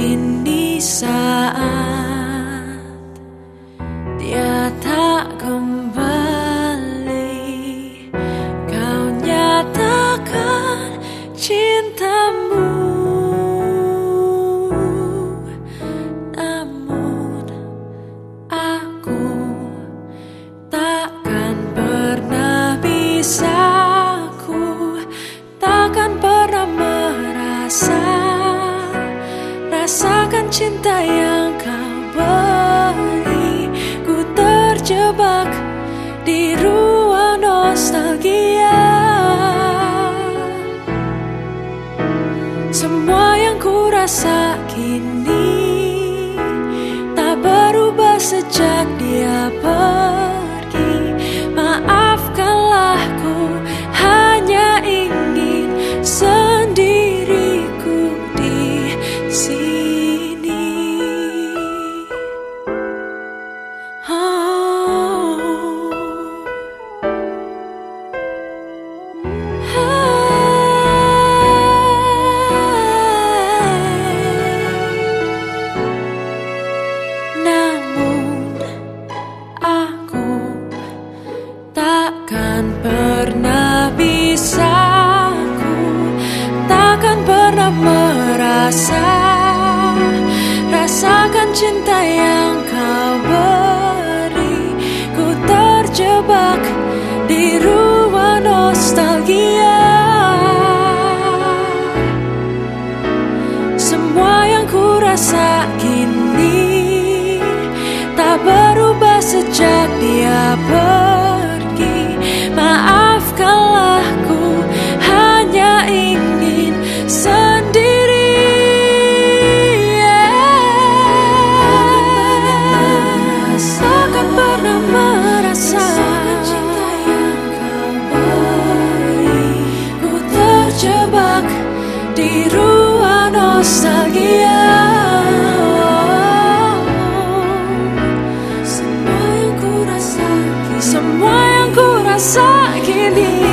Ini saat dia tak Rasakan cinta yang kau beri. Ku terjebak di ruang nostalgia. Semua yang ku rasa kini Takkan pernah bisa ku Takkan pernah merasa. Rasakan cinta yang kau beri Ku terjebak di ruang nostalgia. Semua yang ku rasa kini Tak berubah sejak dia pergi need